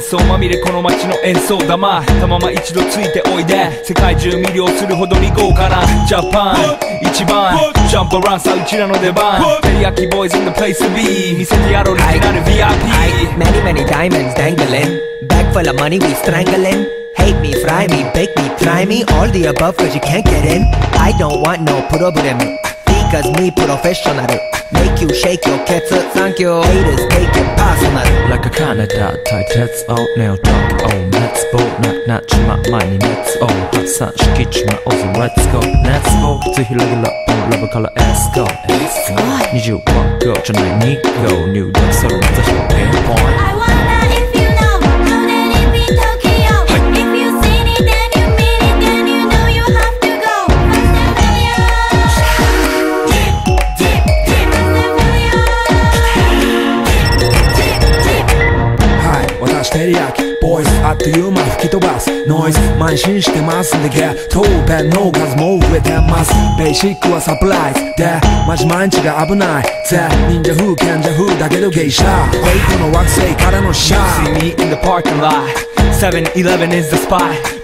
奏まみれこの街の演奏玉たまま一度ついておいで世界中魅了するほどに豪華なジャパン一番ジャンプランさうちらの出番テリヤキボーイズ in the place to be 見せてやろうオリジナル VIP Many, many diamonds dangling. Bag full of money, we strangling. Hate me, fry me, bake me, try me. All the above, cause you can't get in. I don't want no problem. Because me professional. Make you shake your cats, thank you. Haters take it personal. Like a Canada 対鉄をネオドッグを熱望ななっちま前に熱を発散しきちまおうぜ Let's go 熱望ぜひレギュラーラブからエスコ20万個じゃない2個入力するまた表現 point I wonder はい私テリヤキボーイズあっという間吹き飛ばす。ノイズ慢心してますんでゲットペンの数も増えてます。ベーシックはサプライズ。でマジ毎日が危ない。ぜ忍者風賢者風だけどゲイシャェイトの惑星からのシャ See ー me in the parking lot. 7-Eleven is the spot.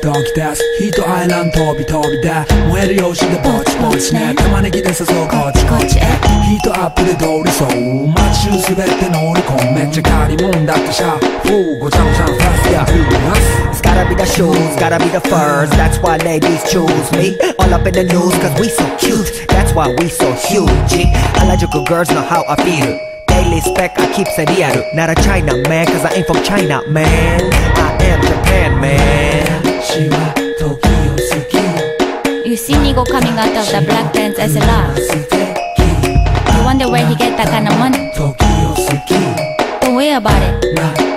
毎日ドキドキですヒートアイランド飛び飛びで燃える用紙でポチポチね玉ねぎで誘うこっちこっちへヒートアップで通りそう街中すべて乗り込むめっちゃ借りもんだってシャフーごちゃごちゃのファストやフーナス It's gotta be the shoes, gotta be the furs. That's why ladies choose me. All up in the news, cause we so cute. That's why we so huge. Harajuku girls know how I feel. Daily spec, I keep it real. Not a China man, cause I ain't from China, man. I am Japan, man. 私は時を好き You see Nigo coming out of the black pants as a laugh 素敵 You wonder where he get that kind of money 時を好き Don't worry about it な